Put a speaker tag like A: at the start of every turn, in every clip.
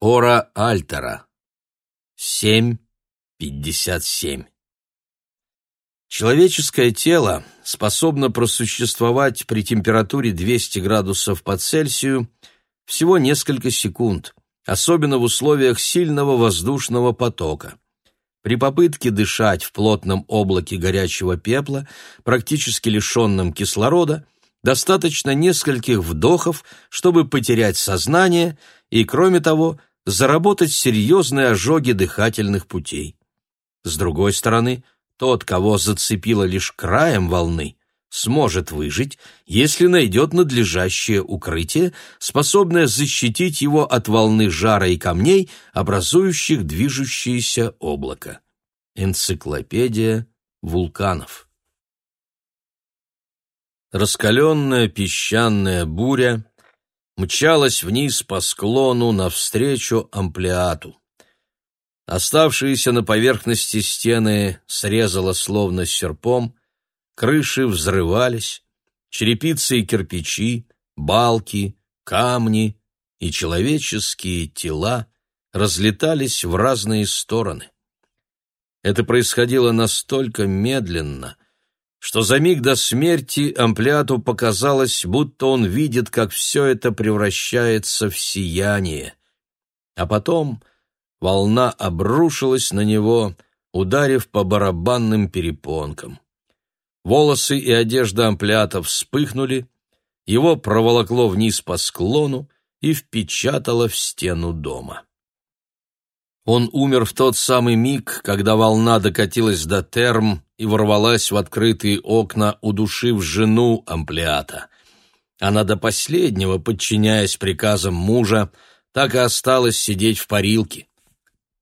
A: Ора Альтера. 7.57. Человеческое тело способно просуществовать при температуре 200 градусов по Цельсию всего несколько секунд, особенно в условиях сильного воздушного потока. При попытке дышать в плотном облаке горячего пепла, практически лишенном кислорода, достаточно нескольких вдохов, чтобы потерять сознание и, кроме того, заработать серьезные ожоги дыхательных путей. С другой стороны, тот, кого зацепило лишь краем волны, сможет выжить, если найдет надлежащее укрытие, способное защитить его от волны жара и камней, образующих движущееся облако. Энциклопедия вулканов. Раскаленная песчаная буря мчалась вниз по склону навстречу амплиату. Оставшиеся на поверхности стены срезало словно серпом, крыши взрывались, черепицы и кирпичи, балки, камни и человеческие тела разлетались в разные стороны. Это происходило настолько медленно, что за миг до смерти Амплиату показалось, будто он видит, как все это превращается в сияние. А потом волна обрушилась на него, ударив по барабанным перепонкам. Волосы и одежда Амплиата вспыхнули, его проволокло вниз по склону и впечатало в стену дома. Он умер в тот самый миг, когда волна докатилась до терм и ворвалась в открытые окна, удушив жену амплиата. Она до последнего, подчиняясь приказам мужа, так и осталась сидеть в парилке.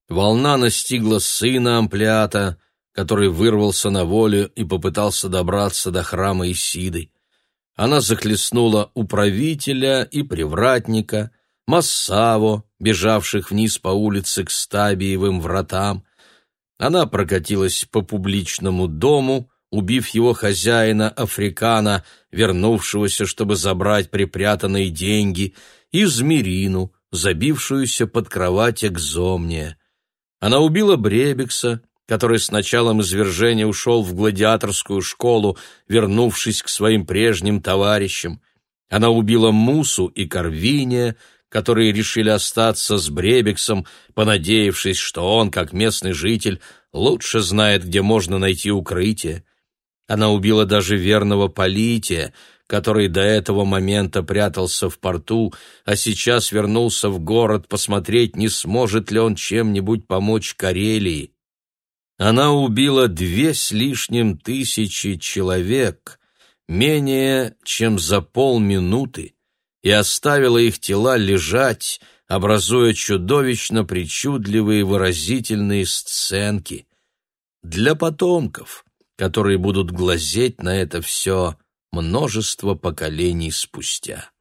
A: Волна настигла сына амплиата, который вырвался на волю и попытался добраться до храма Исиды. Она захлестнула управителя и привратника, Массаво, бежавших вниз по улице к Стабиевым вратам. Она прокатилась по публичному дому, убив его хозяина, африкана, вернувшегося, чтобы забрать припрятанные деньги, и Змирину, забившуюся под кровать экзомния. Она убила Бребекса, который с началом извержения ушел в гладиаторскую школу, вернувшись к своим прежним товарищам. Она убила Мусу и Карвиния, которые решили остаться с Бребексом, понадеявшись, что он, как местный житель, лучше знает, где можно найти укрытие. Она убила даже верного Полития, который до этого момента прятался в порту, а сейчас вернулся в город посмотреть, не сможет ли он чем-нибудь помочь Карелии. Она убила две с лишним тысячи человек, менее чем за полминуты, и оставила их тела лежать, образуя чудовищно причудливые выразительные сценки. Для потомков, которые будут глазеть на это все множество поколений спустя.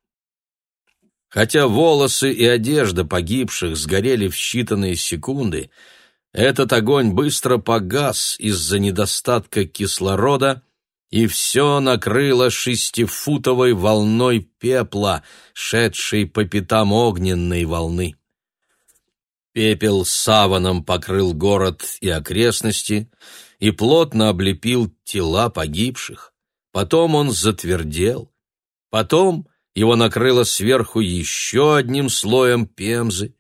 A: Хотя волосы и одежда погибших сгорели в считанные секунды, этот огонь быстро погас из-за недостатка кислорода и все накрыло шестифутовой волной пепла, шедшей по пятам огненной волны. Пепел саваном покрыл город и окрестности и плотно облепил тела погибших. Потом он затвердел. Потом его накрыло сверху еще одним слоем пемзы.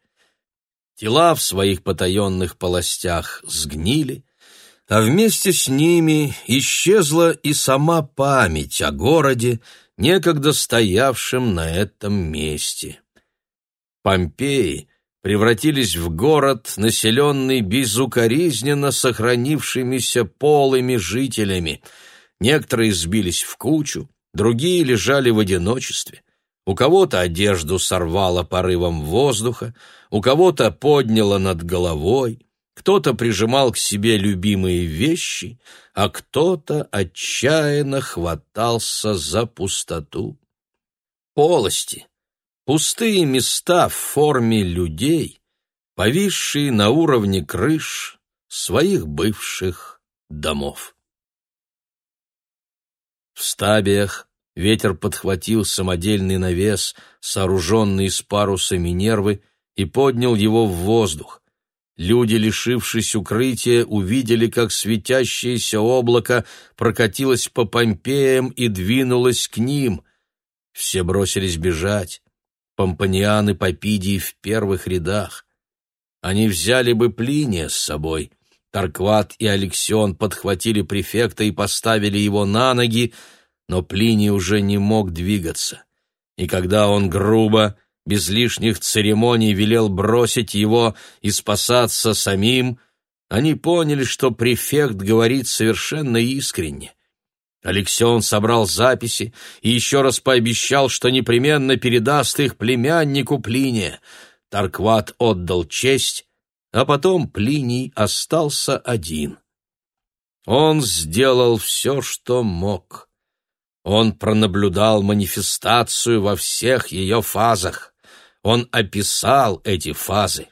A: Тела в своих потаенных полостях сгнили, а вместе с ними исчезла и сама память о городе, некогда стоявшем на этом месте. Помпеи превратились в город, населенный безукоризненно сохранившимися полыми жителями. Некоторые сбились в кучу, другие лежали в одиночестве. У кого-то одежду сорвало порывом воздуха, у кого-то подняло над головой, кто-то прижимал к себе любимые вещи, а кто-то отчаянно хватался за пустоту. Полости, пустые места в форме людей, повисшие на уровне крыш своих бывших домов. В стабиях ветер подхватил самодельный навес, сооруженный из паруса Минервы, и поднял его в воздух. Люди, лишившись укрытия, увидели, как светящееся облако прокатилось по Помпеям и двинулось к ним. Все бросились бежать. Помпаниан и Попидий в первых рядах. Они взяли бы Плиния с собой. Таркват и Алексион подхватили префекта и поставили его на ноги, но Плиний уже не мог двигаться. И когда он грубо, без лишних церемоний велел бросить его и спасаться самим, они поняли, что префект говорит совершенно искренне. Алексеон собрал записи и еще раз пообещал, что непременно передаст их племяннику Плиния. Таркват отдал честь, а потом Плиний остался один. Он сделал все, что мог. Он пронаблюдал манифестацию во всех ее фазах. Он описал эти фазы.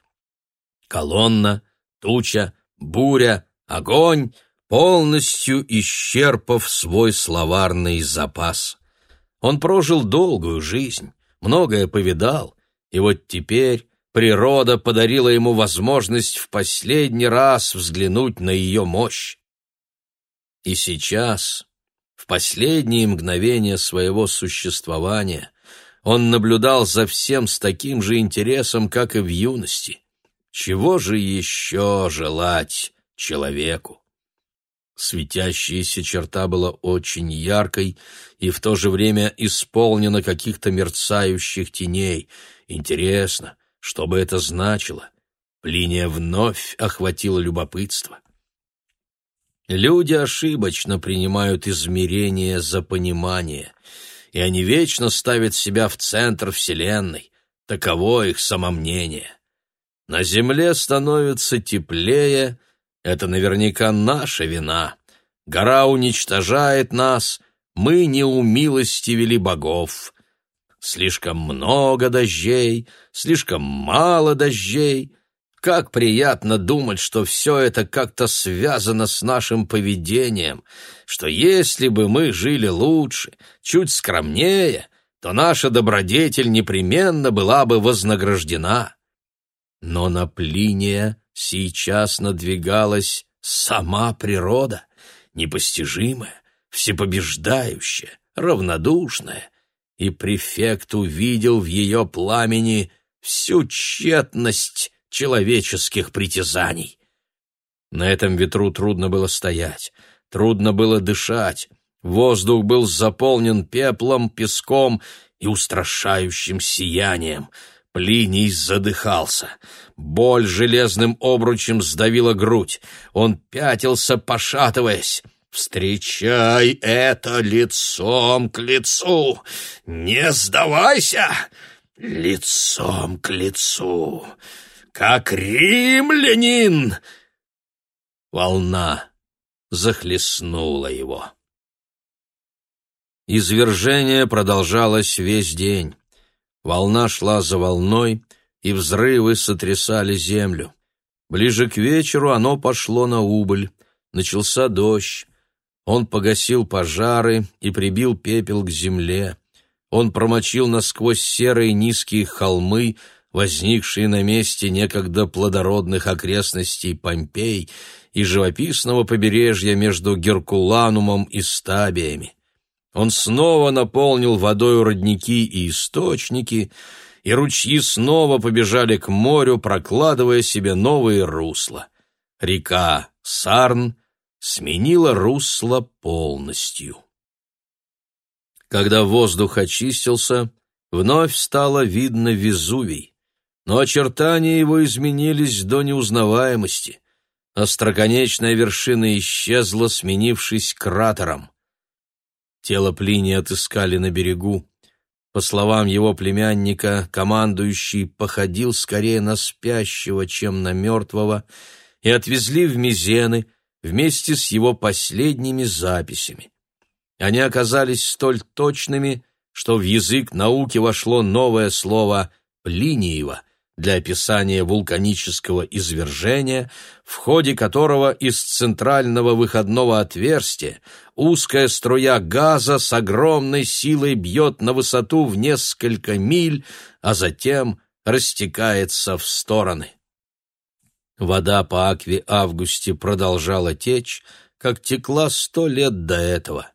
A: Колонна, туча, буря, огонь, полностью исчерпав свой словарный запас. Он прожил долгую жизнь, многое повидал, и вот теперь природа подарила ему возможность в последний раз взглянуть на ее мощь. И сейчас, в последние мгновения своего существования, он наблюдал за всем с таким же интересом, как и в юности. Чего же еще желать человеку? Светящаяся черта была очень яркой и в то же время исполнена каких-то мерцающих теней. Интересно, что бы это значило? Плиния вновь охватила любопытство. Люди ошибочно принимают измерения за понимание — и они вечно ставят себя в центр Вселенной. Таково их самомнение. На Земле становится теплее, это наверняка наша вина. Гора уничтожает нас, мы не умилостивили богов. Слишком много дождей, слишком мало дождей — как приятно думать, что все это как-то связано с нашим поведением, что если бы мы жили лучше, чуть скромнее, то наша добродетель непременно была бы вознаграждена. Но на Плиния сейчас надвигалась сама природа, непостижимая, всепобеждающая, равнодушная, и префект увидел в ее пламени всю тщетность человеческих притязаний. На этом ветру трудно было стоять, трудно было дышать. Воздух был заполнен пеплом, песком и устрашающим сиянием. Плиний задыхался. Боль железным обручем сдавила грудь. Он пятился, пошатываясь. «Встречай это лицом к лицу! Не сдавайся! Лицом к лицу!» Как римлянин!» Волна захлестнула его. Извержение продолжалось весь день. Волна шла за волной, и взрывы сотрясали землю. Ближе к вечеру оно пошло на убыль. Начался дождь. Он погасил пожары и прибил пепел к земле. Он промочил насквозь серые низкие холмы, возникшие на месте некогда плодородных окрестностей Помпей и живописного побережья между Геркуланумом и Стабиями. Он снова наполнил водой родники и источники, и ручьи снова побежали к морю, прокладывая себе новые русла. Река Сарн сменила русло полностью. Когда воздух очистился, вновь стало видно Везувий но очертания его изменились до неузнаваемости. Остроконечная вершина исчезла, сменившись кратером. Тело Плиния отыскали на берегу. По словам его племянника, командующий походил скорее на спящего, чем на мертвого, и отвезли в Мизены вместе с его последними записями. Они оказались столь точными, что в язык науки вошло новое слово «плиниево», для описания вулканического извержения, в ходе которого из центрального выходного отверстия узкая струя газа с огромной силой бьет на высоту в несколько миль, а затем растекается в стороны. Вода по Акве Августе продолжала течь, как текла сто лет до этого.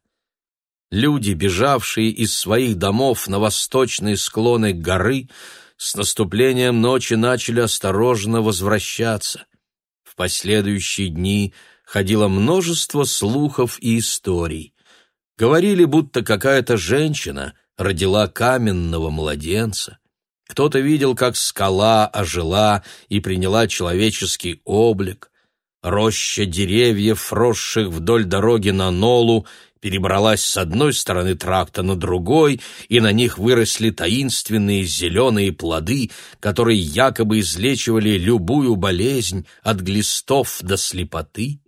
A: Люди, бежавшие из своих домов на восточные склоны горы, с наступлением ночи начали осторожно возвращаться. В последующие дни ходило множество слухов и историй. Говорили, будто какая-то женщина родила каменного младенца. Кто-то видел, как скала ожила и приняла человеческий облик. Роща деревьев, росших вдоль дороги на Нолу, перебралась с одной стороны тракта на другой, и на них выросли таинственные зеленые плоды, которые якобы излечивали любую болезнь от глистов до слепоты.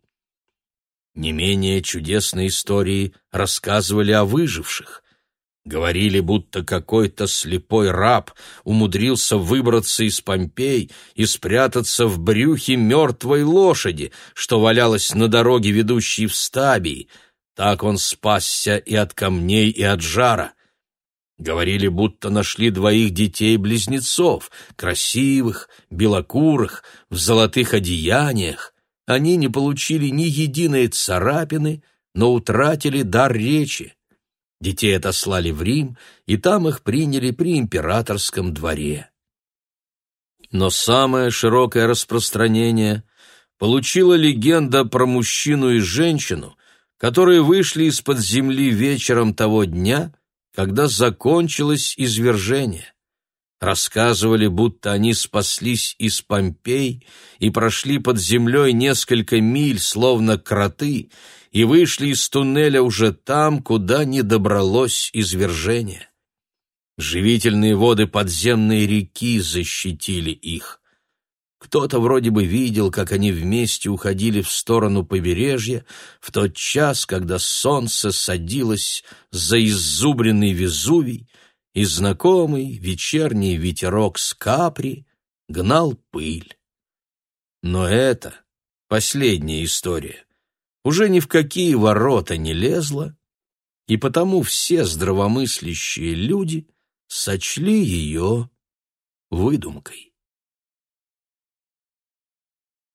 A: Не менее чудесные истории рассказывали о выживших. Говорили, будто какой-то слепой раб умудрился выбраться из Помпей и спрятаться в брюхе мертвой лошади, что валялась на дороге, ведущей в Стабии. Так он спасся и от камней, и от жара. Говорили, будто нашли двоих детей-близнецов, красивых, белокурых, в золотых одеяниях. Они не получили ни единой царапины, но утратили дар речи. Детей отослали в Рим, и там их приняли при императорском дворе. Но самое широкое распространение получила легенда про мужчину и женщину, которые вышли из-под земли вечером того дня, когда закончилось извержение. Рассказывали, будто они спаслись из Помпей и прошли под землей несколько миль, словно кроты, и вышли из туннеля уже там, куда не добралось извержение. Живительные воды подземной реки защитили их. Кто-то вроде бы видел, как они вместе уходили в сторону побережья в тот час, когда солнце садилось за иззубренный Везувий, и знакомый вечерний ветерок с капри гнал пыль. Но это последняя история уже ни в какие ворота не лезла, и потому все здравомыслящие люди сочли ее выдумкой.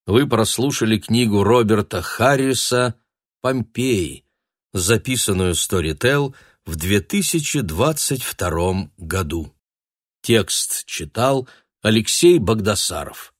A: Вы прослушали книгу Роберта Харриса «Помпеи», записанную Storytel в 2022 году. Текст читал Алексей Богдасаров.